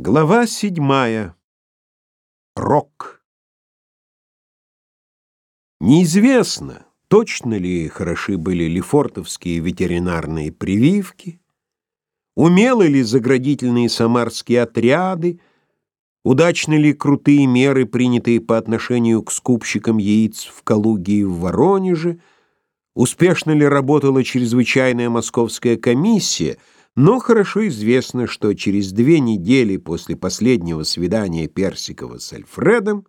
Глава седьмая. Рок. Неизвестно, точно ли хороши были лефортовские ветеринарные прививки, умелы ли заградительные самарские отряды, удачны ли крутые меры, принятые по отношению к скупщикам яиц в Калуге и в Воронеже, успешно ли работала чрезвычайная московская комиссия — но хорошо известно, что через две недели после последнего свидания Персикова с Альфредом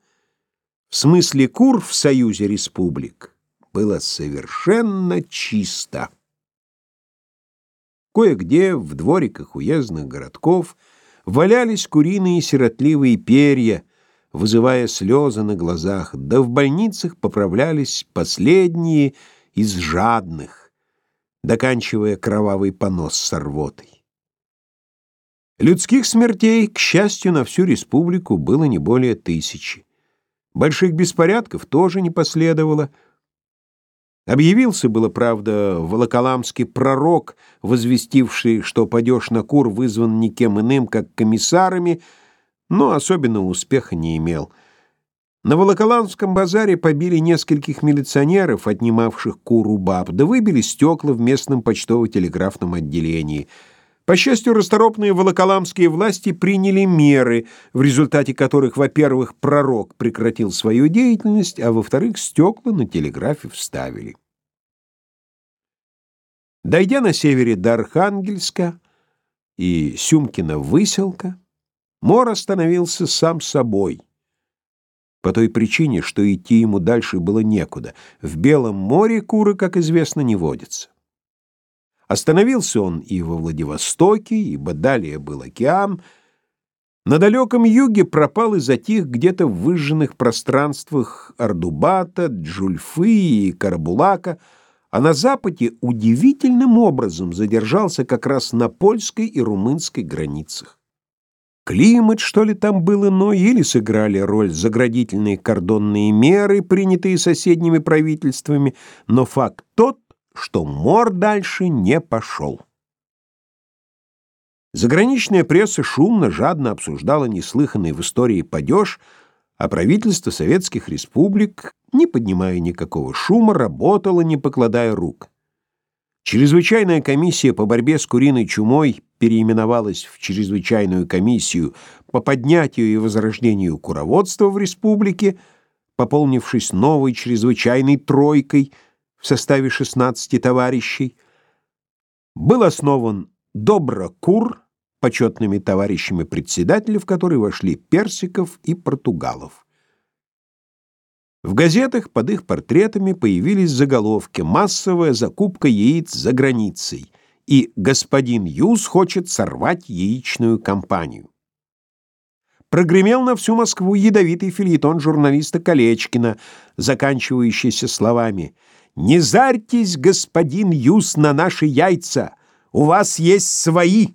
в смысле кур в Союзе Республик было совершенно чисто. Кое-где в двориках уездных городков валялись куриные сиротливые перья, вызывая слезы на глазах, да в больницах поправлялись последние из жадных, доканчивая кровавый понос с рвотой. Людских смертей, к счастью, на всю республику было не более тысячи. Больших беспорядков тоже не последовало. Объявился было, правда, волоколамский пророк, возвестивший, что падеж на кур вызван никем иным, как комиссарами, но особенного успеха не имел — на Волоколамском базаре побили нескольких милиционеров, отнимавших куру баб, да выбили стекла в местном почтово-телеграфном отделении. По счастью, расторопные волоколамские власти приняли меры, в результате которых, во-первых, пророк прекратил свою деятельность, а во-вторых, стекла на телеграфе вставили. Дойдя на севере до Архангельска и Сюмкина-Выселка, Мор остановился сам собой — по той причине, что идти ему дальше было некуда. В Белом море куры, как известно, не водятся. Остановился он и во Владивостоке, ибо далее был океан. На далеком юге пропал и затих где-то в выжженных пространствах Ардубата, Джульфы и Карабулака, а на западе удивительным образом задержался как раз на польской и румынской границах. Климат, что ли, там был иной, или сыграли роль заградительные кордонные меры, принятые соседними правительствами, но факт тот, что Мор дальше не пошел. Заграничная пресса шумно, жадно обсуждала неслыханный в истории падеж, а правительство советских республик, не поднимая никакого шума, работало, не покладая рук. Чрезвычайная комиссия по борьбе с куриной чумой переименовалась в Чрезвычайную комиссию по поднятию и возрождению куроводства в республике, пополнившись новой чрезвычайной тройкой в составе 16 товарищей. Был основан Доброкур, почетными товарищами председателя, в который вошли Персиков и Португалов. В газетах под их портретами появились заголовки «Массовая закупка яиц за границей» и «Господин Юз хочет сорвать яичную компанию». Прогремел на всю Москву ядовитый фильетон журналиста Колечкина, заканчивающийся словами «Не зарьтесь, господин Юз, на наши яйца! У вас есть свои!»